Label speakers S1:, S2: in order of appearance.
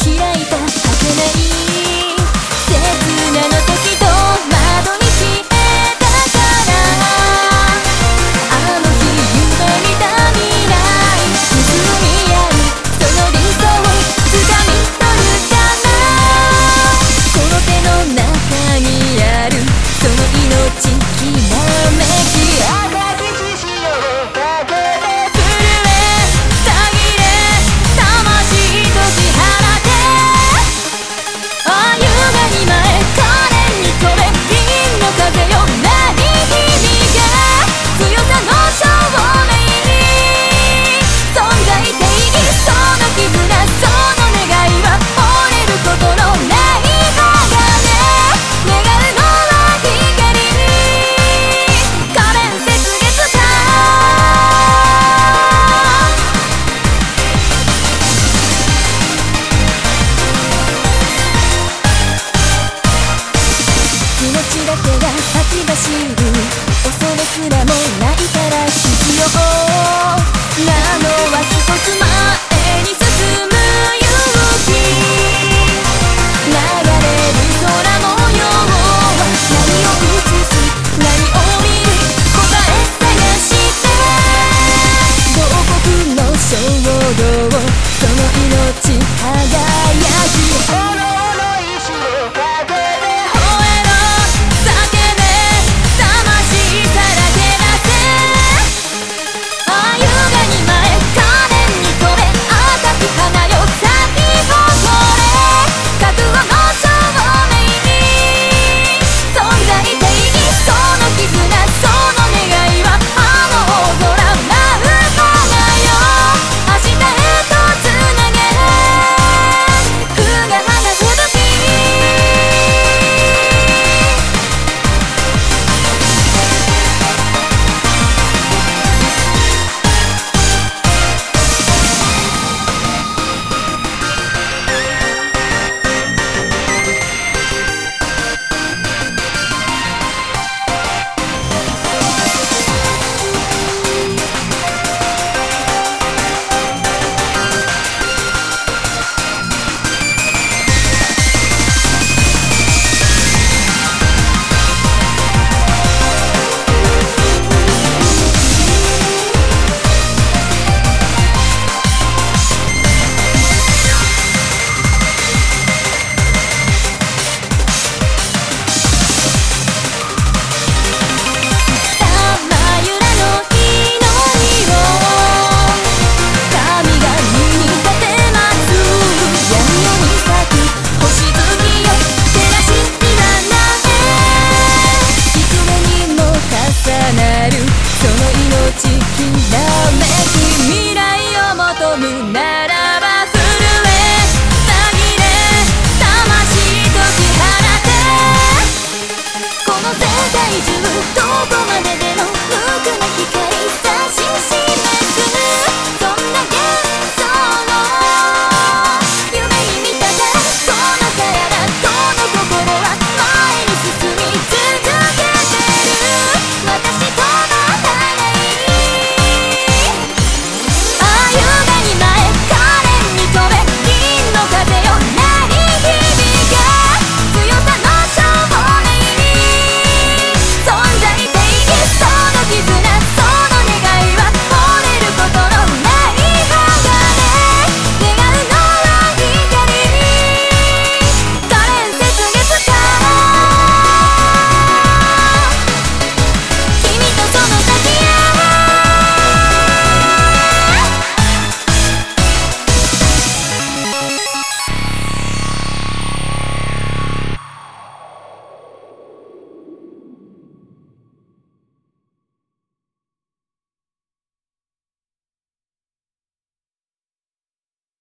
S1: 開いた儚い手が先走る恐れすらもないから必要なのは一つま